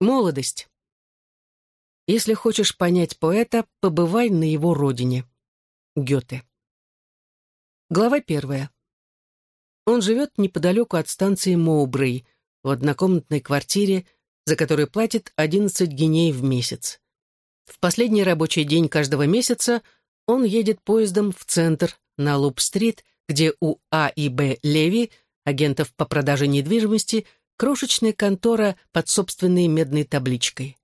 Молодость. Если хочешь понять поэта, побывай на его родине. Гёте. Глава первая. Он живет неподалеку от станции Моубрей, в однокомнатной квартире, за которую платит 11 геней в месяц. В последний рабочий день каждого месяца он едет поездом в центр, на Луп-стрит, где у А и Б Леви, агентов по продаже недвижимости, крошечная контора под собственной медной табличкой.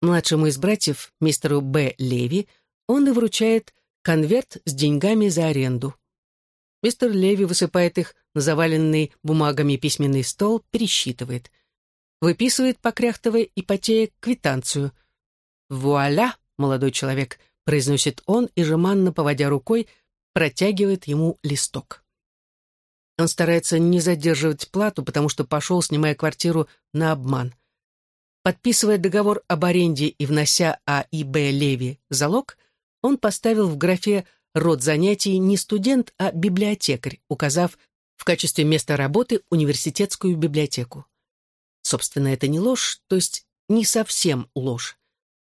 Младшему из братьев, мистеру Б. Леви, он и вручает конверт с деньгами за аренду. Мистер Леви высыпает их на заваленный бумагами письменный стол, пересчитывает. Выписывает, покряхтовая и потея, квитанцию. «Вуаля!» — молодой человек, — произносит он и, жеманно поводя рукой, протягивает ему листок. Он старается не задерживать плату, потому что пошел, снимая квартиру, на обман. Подписывая договор об аренде и внося А и Б Леви залог, он поставил в графе род занятий не студент, а библиотекарь, указав в качестве места работы университетскую библиотеку. Собственно, это не ложь, то есть не совсем ложь.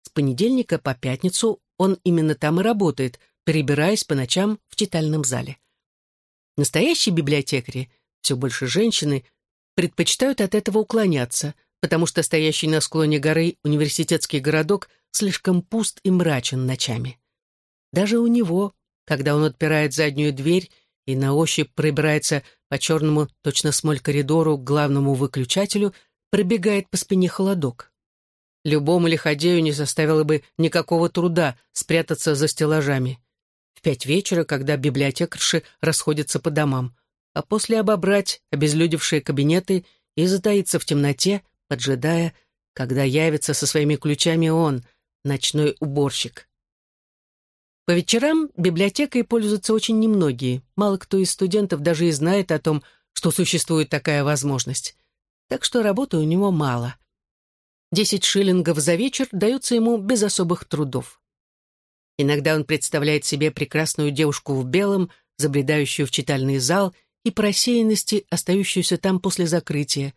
С понедельника по пятницу он именно там и работает, перебираясь по ночам в читальном зале. Настоящие библиотекари, все больше женщины, предпочитают от этого уклоняться, потому что стоящий на склоне горы университетский городок слишком пуст и мрачен ночами. Даже у него, когда он отпирает заднюю дверь и на ощупь пробирается по черному, точно смоль коридору к главному выключателю, пробегает по спине холодок. Любому лиходею не составило бы никакого труда спрятаться за стеллажами в пять вечера, когда библиотекарши расходятся по домам, а после обобрать обезлюдевшие кабинеты и затаиться в темноте, поджидая, когда явится со своими ключами он, ночной уборщик. По вечерам библиотекой пользуются очень немногие, мало кто из студентов даже и знает о том, что существует такая возможность. Так что работы у него мало. Десять шиллингов за вечер даются ему без особых трудов. Иногда он представляет себе прекрасную девушку в белом, забредающую в читальный зал и по рассеянности, остающуюся там после закрытия.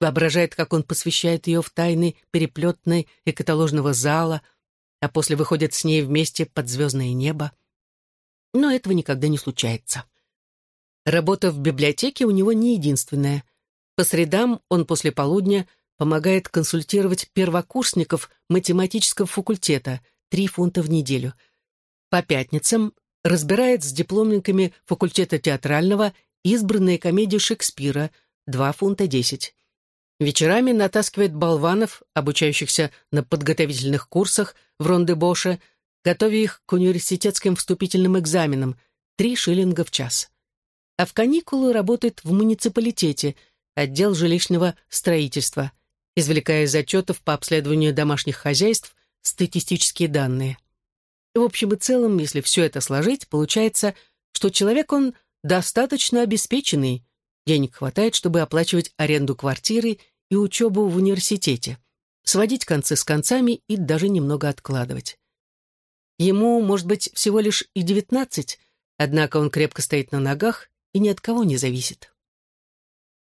Воображает, как он посвящает ее в тайны переплетной и каталожного зала, а после выходит с ней вместе под звездное небо. Но этого никогда не случается. Работа в библиотеке у него не единственная. По средам он после полудня помогает консультировать первокурсников математического факультета — три фунта в неделю. По пятницам разбирает с дипломниками факультета театрального избранные комедии Шекспира, два фунта десять. Вечерами натаскивает болванов, обучающихся на подготовительных курсах в Ронде-Боше, готовя их к университетским вступительным экзаменам, три шиллинга в час. А в каникулы работает в муниципалитете, отдел жилищного строительства, извлекая из отчетов по обследованию домашних хозяйств статистические данные. В общем и целом, если все это сложить, получается, что человек он достаточно обеспеченный, денег хватает, чтобы оплачивать аренду квартиры и учебу в университете, сводить концы с концами и даже немного откладывать. Ему, может быть, всего лишь и девятнадцать, однако он крепко стоит на ногах и ни от кого не зависит.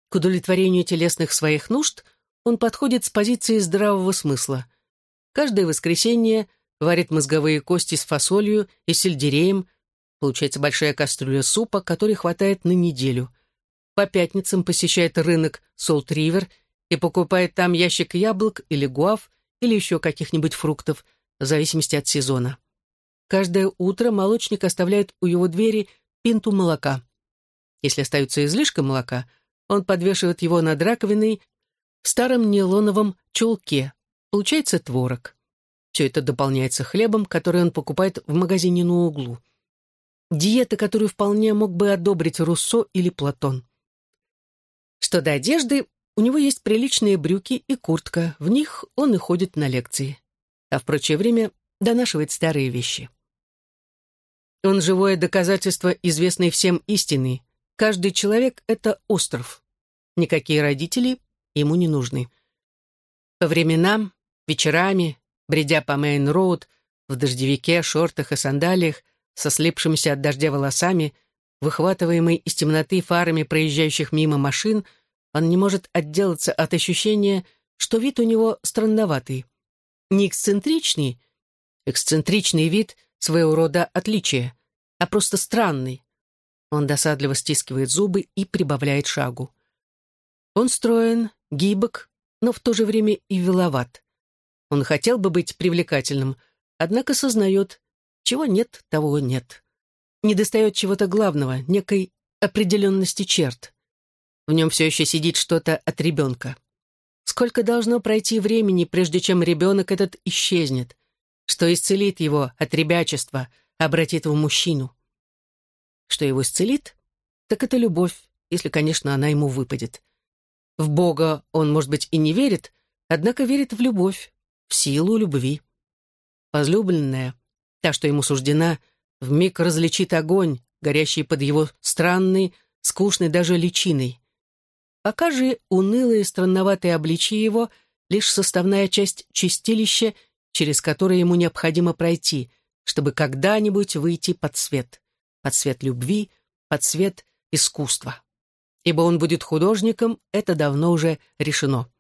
К удовлетворению телесных своих нужд он подходит с позиции здравого смысла – Каждое воскресенье варит мозговые кости с фасолью и сельдереем. Получается большая кастрюля супа, которой хватает на неделю. По пятницам посещает рынок Солт-Ривер и покупает там ящик яблок или гуав или еще каких-нибудь фруктов, в зависимости от сезона. Каждое утро молочник оставляет у его двери пинту молока. Если остается излишка молока, он подвешивает его над раковиной в старом нейлоновом чулке, Получается творог. Все это дополняется хлебом, который он покупает в магазине на углу. Диета, которую вполне мог бы одобрить Руссо или Платон. Что до одежды, у него есть приличные брюки и куртка, в них он и ходит на лекции. А в прочее время донашивает старые вещи. Он живое доказательство известной всем истины. Каждый человек — это остров. Никакие родители ему не нужны. По временам Вечерами, бредя по Мейн-Роуд, в дождевике, шортах и сандалиях, со слипшимися от дождя волосами, выхватываемый из темноты фарами проезжающих мимо машин, он не может отделаться от ощущения, что вид у него странноватый. Не эксцентричный, эксцентричный вид — своего рода отличие, а просто странный. Он досадливо стискивает зубы и прибавляет шагу. Он строен, гибок, но в то же время и виловат. Он хотел бы быть привлекательным, однако сознает, чего нет, того нет. Недостает чего-то главного, некой определенности черт. В нем все еще сидит что-то от ребенка. Сколько должно пройти времени, прежде чем ребенок этот исчезнет, что исцелит его от ребячества, обратит в мужчину. Что его исцелит? Так это любовь, если, конечно, она ему выпадет. В Бога он, может быть, и не верит, однако верит в любовь, в силу любви. Возлюбленная, та, что ему суждена, вмиг различит огонь, горящий под его странной, скучной даже личиной. Пока же унылые странноватые обличие его — лишь составная часть чистилища, через которое ему необходимо пройти, чтобы когда-нибудь выйти под свет, под свет любви, под свет искусства ибо он будет художником, это давно уже решено.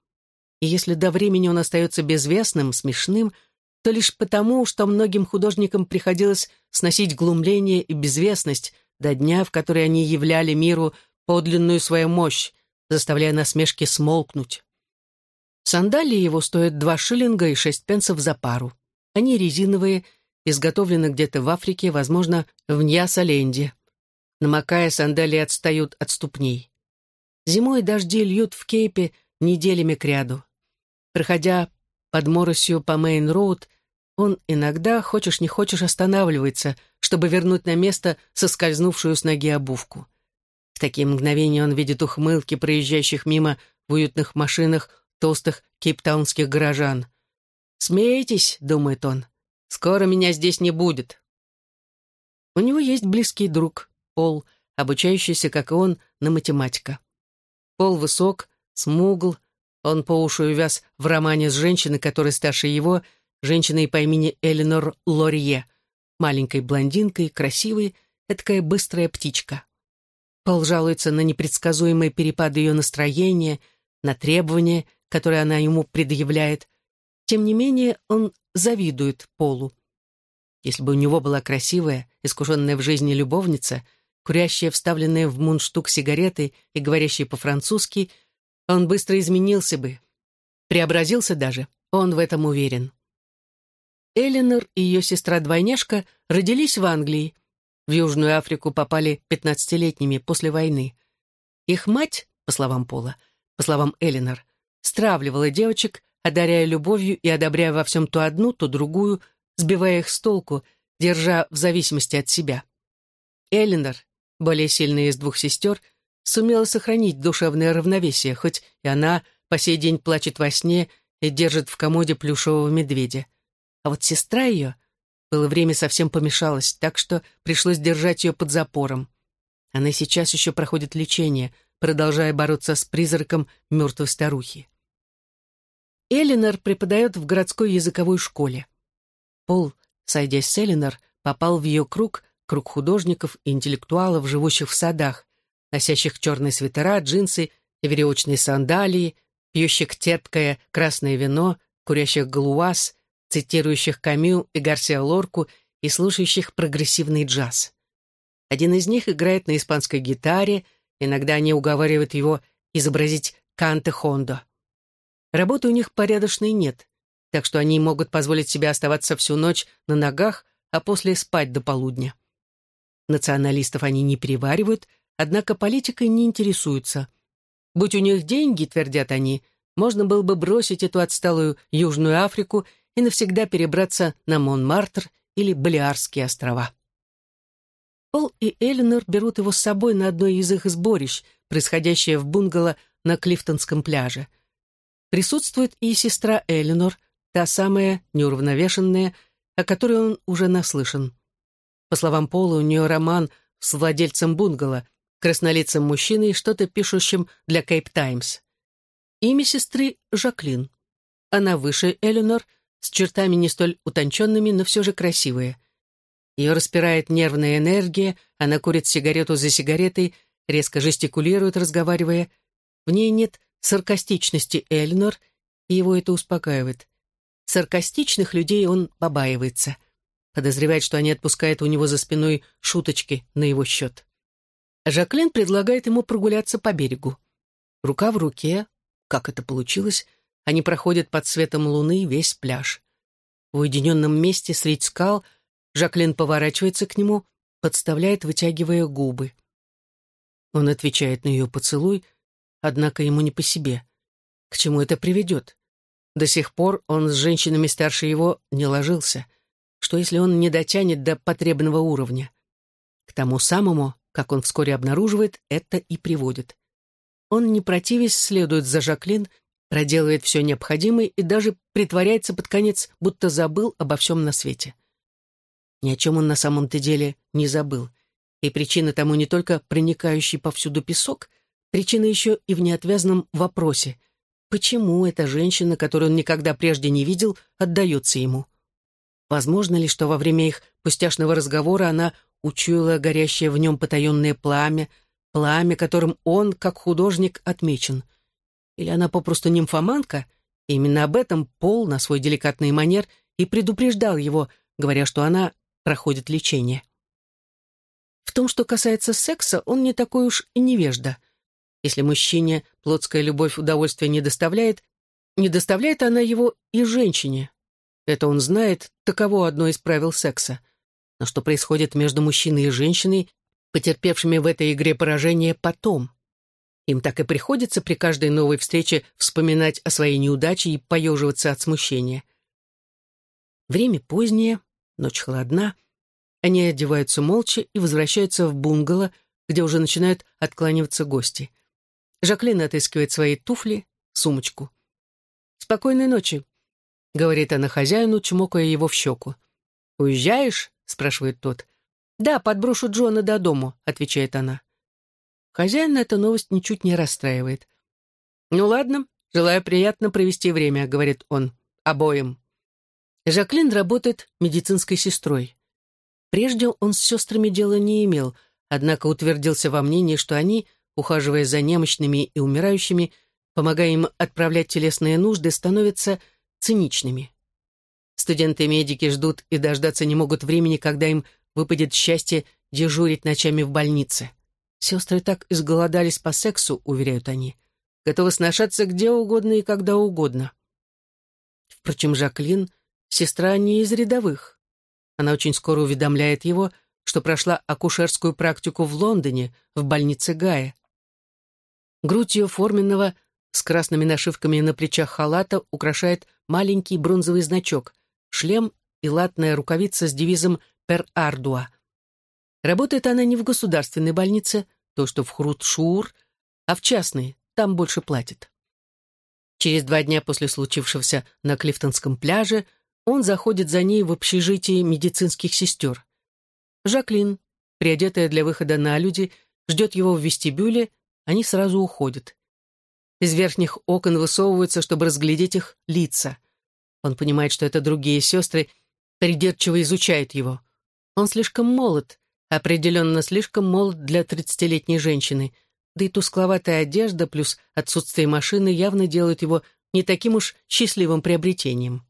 И если до времени он остается безвестным, смешным, то лишь потому, что многим художникам приходилось сносить глумление и безвестность до дня, в который они являли миру подлинную свою мощь, заставляя насмешки смолкнуть. Сандалии его стоят два шиллинга и шесть пенсов за пару. Они резиновые, изготовлены где-то в Африке, возможно, в Ньясаленде. Намокая, сандалии отстают от ступней. Зимой дожди льют в Кейпе неделями кряду. Проходя под моросью по Мейн-Роуд, он иногда, хочешь не хочешь, останавливается, чтобы вернуть на место соскользнувшую с ноги обувку. В такие мгновения он видит ухмылки проезжающих мимо в уютных машинах толстых кейптаунских горожан. «Смеетесь?» — думает он. «Скоро меня здесь не будет». У него есть близкий друг, Пол, обучающийся, как и он, на математика. Пол высок, смугл, он по уши увяз в романе с женщиной, которая старше его, женщиной по имени Эленор Лорье, маленькой блондинкой, красивой, эткая быстрая птичка. Пол жалуется на непредсказуемые перепады ее настроения, на требования, которые она ему предъявляет. Тем не менее, он завидует Полу. Если бы у него была красивая, искушенная в жизни любовница — курящая вставленные в мундштук сигареты и говорящий по-французски, он быстро изменился бы. Преобразился даже, он в этом уверен. Эленор и ее сестра-двойняшка родились в Англии. В Южную Африку попали пятнадцатилетними после войны. Их мать, по словам Пола, по словам Эленор, стравливала девочек, одаряя любовью и одобряя во всем то одну, то другую, сбивая их с толку, держа в зависимости от себя. Эленор, более сильная из двух сестер, сумела сохранить душевное равновесие, хоть и она по сей день плачет во сне и держит в комоде плюшевого медведя. А вот сестра ее, было время совсем помешалась, так что пришлось держать ее под запором. Она сейчас еще проходит лечение, продолжая бороться с призраком мертвой старухи. Элинор преподает в городской языковой школе. Пол, сойдясь с Элинор, попал в ее круг круг художников и интеллектуалов, живущих в садах, носящих черные свитера, джинсы и веревочные сандалии, пьющих терпкое красное вино, курящих галуаз, цитирующих Камю и Гарсиа Лорку и слушающих прогрессивный джаз. Один из них играет на испанской гитаре, иногда они уговаривают его изобразить Канте Хондо. Работы у них порядочной нет, так что они могут позволить себе оставаться всю ночь на ногах, а после спать до полудня. Националистов они не переваривают, однако политикой не интересуются. Будь у них деньги, твердят они, можно было бы бросить эту отсталую Южную Африку и навсегда перебраться на Монмартр или Балиарские острова. Пол и Эленор берут его с собой на одно из их сборищ, происходящее в бунгало на Клифтонском пляже. Присутствует и сестра Эленор, та самая неуравновешенная, о которой он уже наслышан. По словам Пола, у нее роман с владельцем бунгало, краснолицым мужчиной, что-то пишущим для Кейп Таймс. Имя сестры — Жаклин. Она выше Эленор, с чертами не столь утонченными, но все же красивая. Ее распирает нервная энергия, она курит сигарету за сигаретой, резко жестикулирует, разговаривая. В ней нет саркастичности Эленор, и его это успокаивает. Саркастичных людей он побаивается. Подозревает, что они отпускают у него за спиной шуточки на его счет. Жаклин предлагает ему прогуляться по берегу. Рука в руке, как это получилось, они проходят под светом луны весь пляж. В уединенном месте средь скал Жаклин поворачивается к нему, подставляет, вытягивая губы. Он отвечает на ее поцелуй, однако ему не по себе. К чему это приведет? До сих пор он с женщинами старше его не ложился. Что если он не дотянет до потребного уровня? К тому самому, как он вскоре обнаруживает, это и приводит. Он, не противясь, следует за Жаклин, проделывает все необходимое и даже притворяется под конец, будто забыл обо всем на свете. Ни о чем он на самом-то деле не забыл. И причина тому не только проникающий повсюду песок, причина еще и в неотвязном вопросе. Почему эта женщина, которую он никогда прежде не видел, отдается ему? Возможно ли, что во время их пустяшного разговора она учуяла горящее в нем потаенное пламя, пламя, которым он, как художник, отмечен. Или она попросту нимфоманка, и именно об этом Пол на свой деликатный манер и предупреждал его, говоря, что она проходит лечение. В том, что касается секса, он не такой уж и невежда. Если мужчине плотская любовь удовольствия не доставляет, не доставляет она его и женщине. Это он знает, таково одно из правил секса. Но что происходит между мужчиной и женщиной, потерпевшими в этой игре поражение потом? Им так и приходится при каждой новой встрече вспоминать о своей неудаче и поеживаться от смущения. Время позднее, ночь холодна. Они одеваются молча и возвращаются в бунгало, где уже начинают откланиваться гости. Жаклин отыскивает свои туфли, сумочку. «Спокойной ночи», — говорит она хозяину, чмокая его в щеку. «Уезжаешь?» — спрашивает тот. «Да, подброшу Джона до дому», — отвечает она. Хозяин эта новость ничуть не расстраивает. «Ну ладно, желаю приятно провести время», — говорит он, — «обоим». Жаклин работает медицинской сестрой. Прежде он с сестрами дела не имел, однако утвердился во мнении, что они, ухаживая за немощными и умирающими, помогая им отправлять телесные нужды, становятся циничными. Студенты-медики ждут и дождаться не могут времени, когда им выпадет счастье дежурить ночами в больнице. Сестры так изголодались по сексу, уверяют они, готовы сношаться где угодно и когда угодно. Впрочем, Жаклин — сестра не из рядовых. Она очень скоро уведомляет его, что прошла акушерскую практику в Лондоне, в больнице Гая. Грудь ее форменного с красными нашивками на плечах халата украшает маленький бронзовый значок, шлем и латная рукавица с девизом «Per Ardua». Работает она не в государственной больнице, то, что в Хрут-Шуур, а в частной, там больше платят. Через два дня после случившегося на Клифтонском пляже он заходит за ней в общежитие медицинских сестер. Жаклин, приодетая для выхода на люди, ждет его в вестибюле, они сразу уходят. Из верхних окон высовываются, чтобы разглядеть их лица. Он понимает, что это другие сестры, придирчиво изучают его. Он слишком молод, определенно слишком молод для тридцатилетней женщины, да и тускловатая одежда плюс отсутствие машины явно делают его не таким уж счастливым приобретением.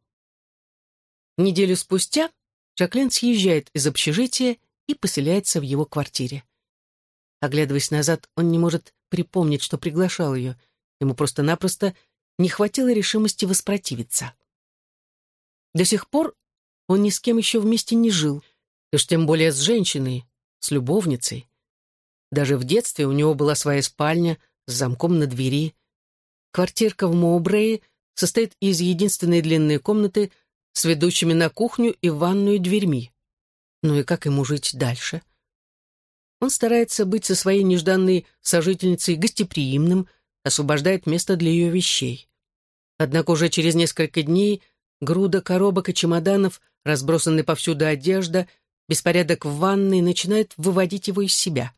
Неделю спустя Жаклин съезжает из общежития и поселяется в его квартире. Оглядываясь назад, он не может припомнить, что приглашал ее. Ему просто-напросто не хватило решимости воспротивиться. До сих пор он ни с кем еще вместе не жил, уж тем более с женщиной, с любовницей. Даже в детстве у него была своя спальня с замком на двери. Квартирка в Моубрее состоит из единственной длинной комнаты с ведущими на кухню и ванную дверьми. Ну и как ему жить дальше? Он старается быть со своей нежданной сожительницей гостеприимным, освобождает место для ее вещей. Однако уже через несколько дней груда коробок и чемоданов, разбросанная повсюду одежда, беспорядок в ванной начинает выводить его из себя.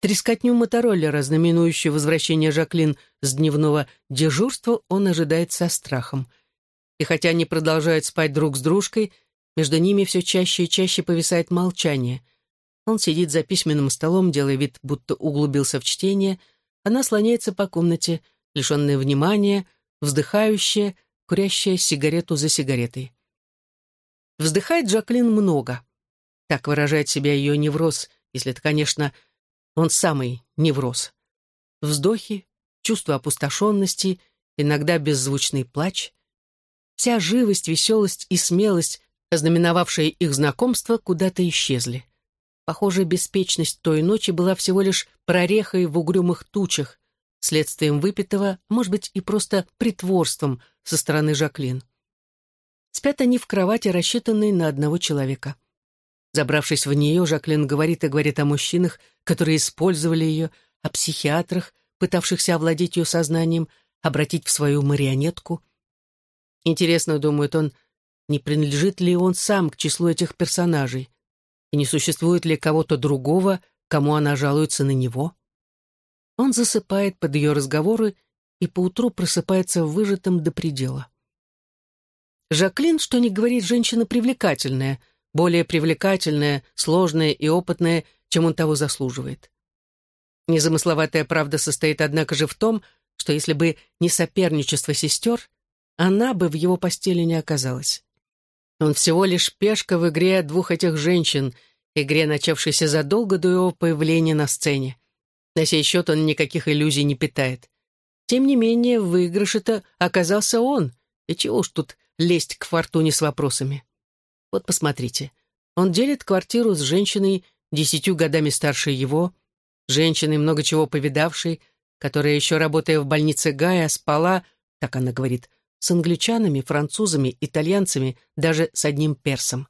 Трескотню мотороллера, знаменующую возвращение Жаклин с дневного дежурства, он ожидает со страхом. И хотя они продолжают спать друг с дружкой, между ними все чаще и чаще повисает молчание. Он сидит за письменным столом, делая вид, будто углубился в чтение, она слоняется по комнате, лишенная внимания, вздыхающая, курящая сигарету за сигаретой. Вздыхает Джаклин много. Так выражает себя ее невроз, если это, конечно, он самый невроз. Вздохи, чувство опустошенности, иногда беззвучный плач. Вся живость, веселость и смелость, ознаменовавшие их знакомство, куда-то исчезли. Похоже, беспечность той ночи была всего лишь прорехой в угрюмых тучах, следствием выпитого, может быть, и просто притворством со стороны Жаклин. Спят они в кровати, рассчитанной на одного человека. Забравшись в нее, Жаклин говорит и говорит о мужчинах, которые использовали ее, о психиатрах, пытавшихся овладеть ее сознанием, обратить в свою марионетку. Интересно, думает он, не принадлежит ли он сам к числу этих персонажей, и не существует ли кого-то другого, кому она жалуется на него. Он засыпает под ее разговоры и поутру просыпается выжатым до предела. Жаклин, что не говорит, женщина привлекательная, более привлекательная, сложная и опытная, чем он того заслуживает. Незамысловатая правда состоит, однако же, в том, что если бы не соперничество сестер, она бы в его постели не оказалась. Он всего лишь пешка в игре двух этих женщин, игре, начавшейся задолго до его появления на сцене. На сей счет он никаких иллюзий не питает. Тем не менее, в выигрыше-то оказался он, и чего уж тут лезть к фортуне с вопросами. Вот посмотрите, он делит квартиру с женщиной десятью годами старше его, женщиной, много чего повидавшей, которая, еще работая в больнице Гая, спала, так она говорит, с англичанами, французами, итальянцами, даже с одним персом.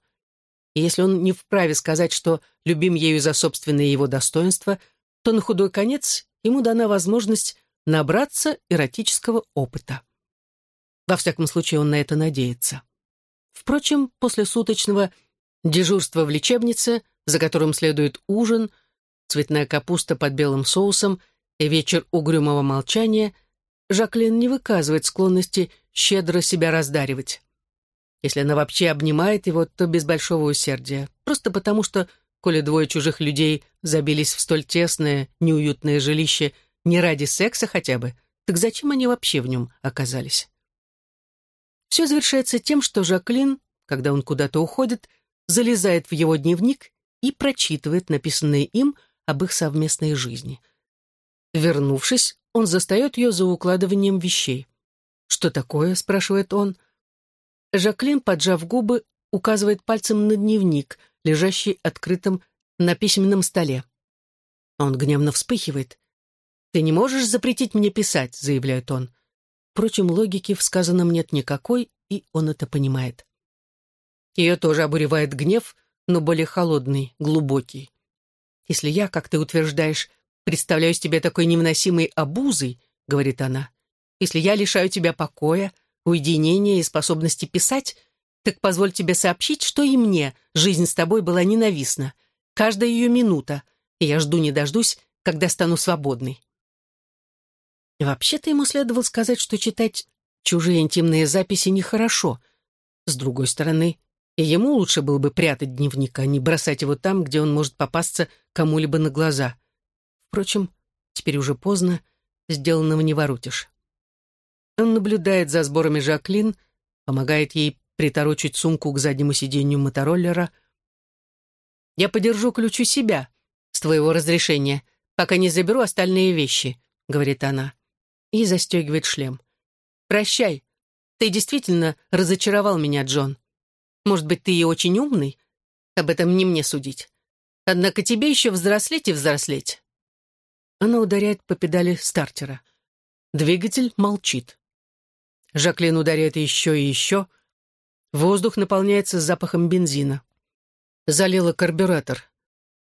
И если он не вправе сказать, что любим ею за собственное его достоинство, то на худой конец ему дана возможность набраться эротического опыта. Во всяком случае, он на это надеется. Впрочем, после суточного дежурства в лечебнице, за которым следует ужин, цветная капуста под белым соусом и вечер угрюмого молчания, Жаклин не выказывает склонности щедро себя раздаривать. Если она вообще обнимает его, то без большого усердия, просто потому что, коли двое чужих людей забились в столь тесное, неуютное жилище не ради секса хотя бы, так зачем они вообще в нем оказались? Все завершается тем, что Жаклин, когда он куда-то уходит, залезает в его дневник и прочитывает написанное им об их совместной жизни. Вернувшись, он застает ее за укладыванием вещей. «Что такое?» — спрашивает он. Жаклин, поджав губы, указывает пальцем на дневник, лежащий открытым на письменном столе. Он гневно вспыхивает. «Ты не можешь запретить мне писать», — заявляет он. Впрочем, логики в сказанном нет никакой, и он это понимает. Ее тоже обуревает гнев, но более холодный, глубокий. «Если я, как ты утверждаешь, представляюсь тебе такой невыносимой обузой», — говорит она, «если я лишаю тебя покоя, уединения и способности писать, так позволь тебе сообщить, что и мне жизнь с тобой была ненавистна, каждая ее минута, и я жду не дождусь, когда стану свободной. Вообще-то ему следовало сказать, что читать чужие интимные записи нехорошо. С другой стороны, и ему лучше было бы прятать дневник, а не бросать его там, где он может попасться кому-либо на глаза. Впрочем, теперь уже поздно, сделанного не воротишь. Он наблюдает за сборами Жаклин, помогает ей приторочить сумку к заднему сиденью мотороллера. «Я подержу ключ у себя, с твоего разрешения, пока не заберу остальные вещи», — говорит она и застегивает шлем. «Прощай. Ты действительно разочаровал меня, Джон. Может быть, ты и очень умный? Об этом не мне судить. Однако тебе еще взрослеть и взрослеть». Она ударяет по педали стартера. Двигатель молчит. Жаклин ударяет еще и еще. Воздух наполняется запахом бензина. Залила карбюратор.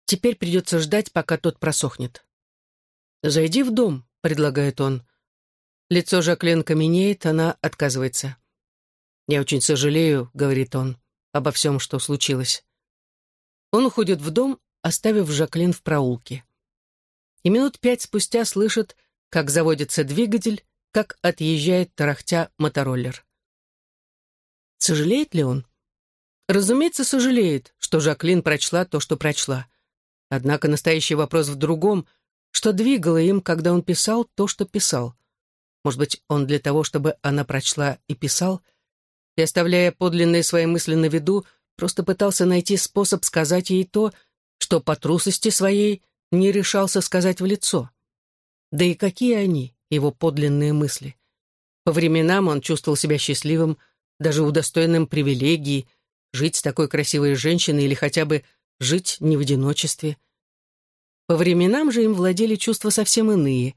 Теперь придется ждать, пока тот просохнет. «Зайди в дом», — предлагает он. Лицо Жаклин каменеет, она отказывается. «Я очень сожалею», — говорит он, — «обо всем, что случилось». Он уходит в дом, оставив Жаклин в проулке. И минут пять спустя слышит, как заводится двигатель, как отъезжает тарахтя мотороллер. Сожалеет ли он? Разумеется, сожалеет, что Жаклин прочла то, что прочла. Однако настоящий вопрос в другом, что двигало им, когда он писал то, что писал. может быть, он для того, чтобы она прочла и писал, и, оставляя подлинные свои мысли на виду, просто пытался найти способ сказать ей то, что по трусости своей не решался сказать в лицо. Да и какие они, его подлинные мысли? По временам он чувствовал себя счастливым, даже удостоенным привилегии, жить с такой красивой женщиной или хотя бы жить не в одиночестве. По временам же им владели чувства совсем иные.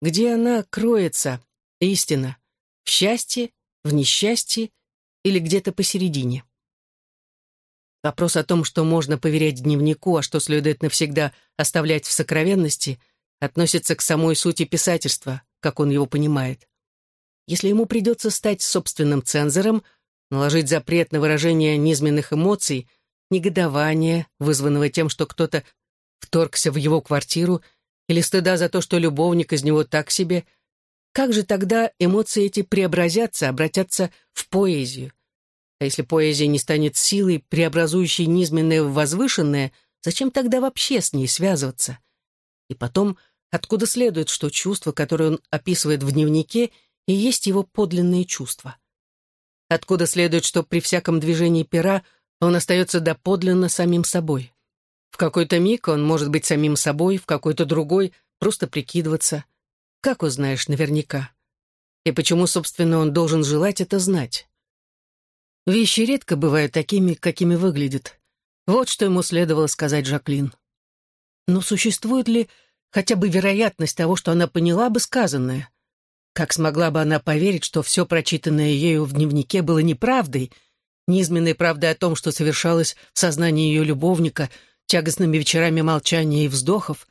Где она кроется, истина? В счастье, в несчастье или где-то посередине? Вопрос о том, что можно поверять дневнику, а что следует навсегда оставлять в сокровенности, относится к самой сути писательства, как он его понимает. Если ему придется стать собственным цензором, наложить запрет на выражение низменных эмоций, негодования, вызванного тем, что кто-то вторгся в его квартиру, или стыда за то, что любовник из него так себе, как же тогда эмоции эти преобразятся, обратятся в поэзию? А если поэзия не станет силой, преобразующей низменное в возвышенное, зачем тогда вообще с ней связываться? И потом, откуда следует, что чувства, которые он описывает в дневнике, и есть его подлинные чувства. Откуда следует, что при всяком движении пера он остается доподлинно самим собой. В какой-то миг он может быть самим собой, в какой-то другой просто прикидываться. Как узнаешь наверняка? И почему, собственно, он должен желать это знать? Вещи редко бывают такими, какими выглядят. Вот что ему следовало сказать Жаклин. Но существует ли хотя бы вероятность того, что она поняла бы сказанное? Как смогла бы она поверить, что все прочитанное ею в дневнике было неправдой, низменной правдой о том, что совершалось в сознании ее любовника, тягостными вечерами молчания и вздохов,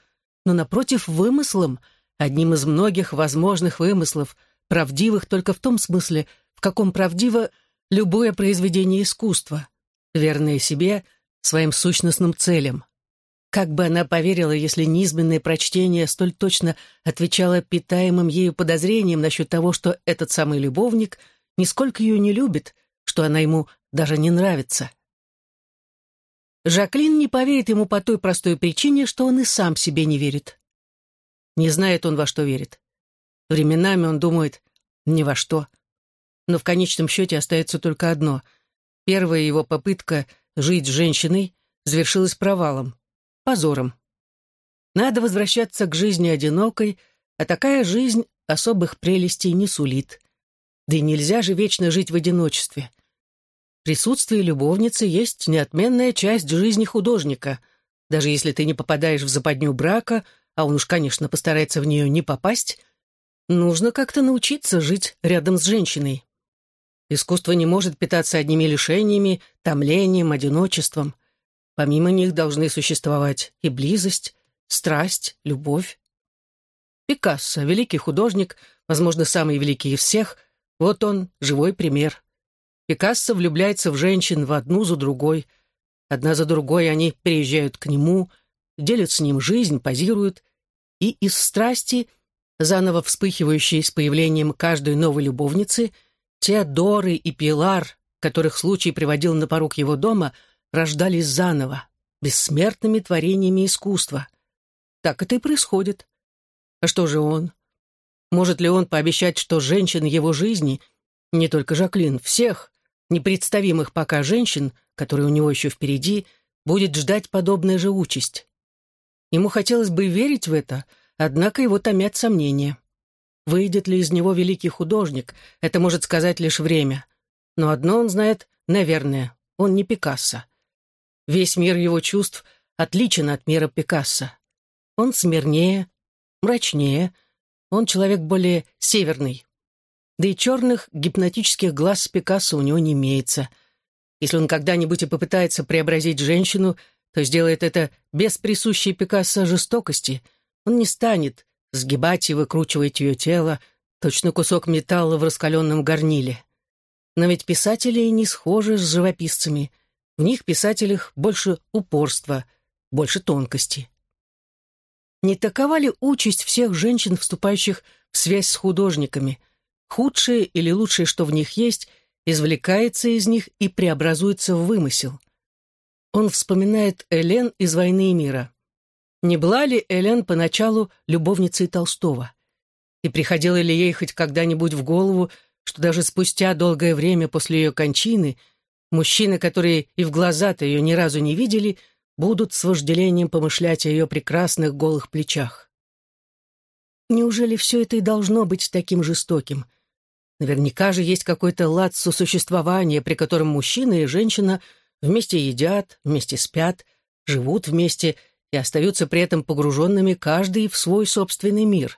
но, напротив, вымыслом, одним из многих возможных вымыслов, правдивых только в том смысле, в каком правдиво любое произведение искусства, верное себе, своим сущностным целям. Как бы она поверила, если низменное прочтение столь точно отвечало питаемым ею подозрениям насчет того, что этот самый любовник нисколько ее не любит, что она ему даже не нравится. Жаклин не поверит ему по той простой причине, что он и сам себе не верит. Не знает он, во что верит. Временами он думает ни во что. Но в конечном счете остается только одно. Первая его попытка жить с женщиной завершилась провалом позором. Надо возвращаться к жизни одинокой, а такая жизнь особых прелестей не сулит. Да и нельзя же вечно жить в одиночестве. Присутствие любовницы есть неотменная часть жизни художника. Даже если ты не попадаешь в западню брака, а он уж, конечно, постарается в нее не попасть, нужно как-то научиться жить рядом с женщиной. Искусство не может питаться одними лишениями, томлением, одиночеством. Помимо них должны существовать и близость, страсть, любовь. Пикассо, великий художник, возможно, самый великий из всех, вот он, живой пример. Пикассо влюбляется в женщин в одну за другой. Одна за другой они приезжают к нему, делят с ним жизнь, позируют, и из страсти, заново вспыхивающей с появлением каждой новой любовницы, те Доры и Пилар, которых случай приводил на порог его дома — рождались заново, бессмертными творениями искусства. Так это и происходит. А что же он? Может ли он пообещать, что женщин его жизни, не только Жаклин, всех, непредставимых пока женщин, которые у него еще впереди, будет ждать подобная же участь? Ему хотелось бы верить в это, однако его томят сомнения. Выйдет ли из него великий художник, это может сказать лишь время. Но одно он знает, наверное, он не Пикассо. Весь мир его чувств отличен от мира Пикассо. Он смирнее, мрачнее, он человек более северный. Да и черных гипнотических глаз Пикассо у него не имеется. Если он когда-нибудь и попытается преобразить женщину, то сделает это без присущей Пикассо жестокости. Он не станет сгибать и выкручивать ее тело, точно кусок металла в раскаленном горниле. Но ведь писатели не схожи с живописцами. В них писателях больше упорства, больше тонкости. Не такова ли участь всех женщин, вступающих в связь с художниками? Худшее или лучшее, что в них есть, извлекается из них и преобразуется в вымысел. Он вспоминает Элен из «Войны и мира». Не была ли Элен поначалу любовницей Толстого? И приходило ли ей хоть когда-нибудь в голову, что даже спустя долгое время после ее кончины мужчины, которые и в глаза-то ее ни разу не видели, будут с вожделением помышлять о ее прекрасных голых плечах? Неужели все это и должно быть таким жестоким? Наверняка же есть какой-то лад сосуществования, при котором мужчина и женщина вместе едят, вместе спят, живут вместе и остаются при этом погруженными каждый в свой собственный мир.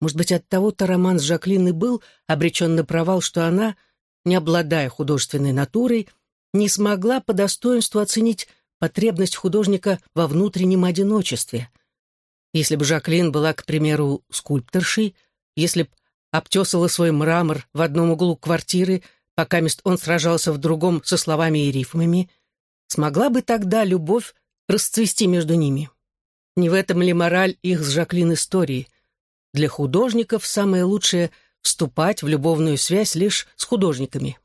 Может быть, от того-то роман с Жаклин и был обречен на провал, что она, не обладая художественной натурой, не смогла по достоинству оценить потребность художника во внутреннем одиночестве. Если бы Жаклин была, к примеру, скульпторшей, если б обтесала свой мрамор в одном углу квартиры, пока он сражался в другом со словами и рифмами, смогла бы тогда любовь расцвести между ними? Не в этом ли мораль их с Жаклин истории — для художников самое лучшее — вступать в любовную связь лишь с художниками.